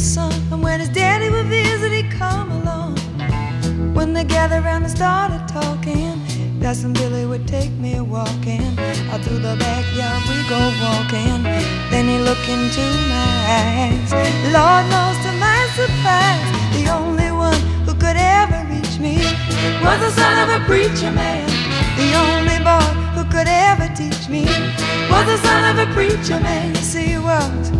And when his daddy would visit, he'd come along. When they gathered round and started talking, Cousin Billy would take me walking. Out through the backyard we go walking. Then he looked into my eyes. Lord knows to my surprise, the only one who could ever reach me was the son of a preacher man. The only boy who could ever teach me was the son of a preacher man. See he was.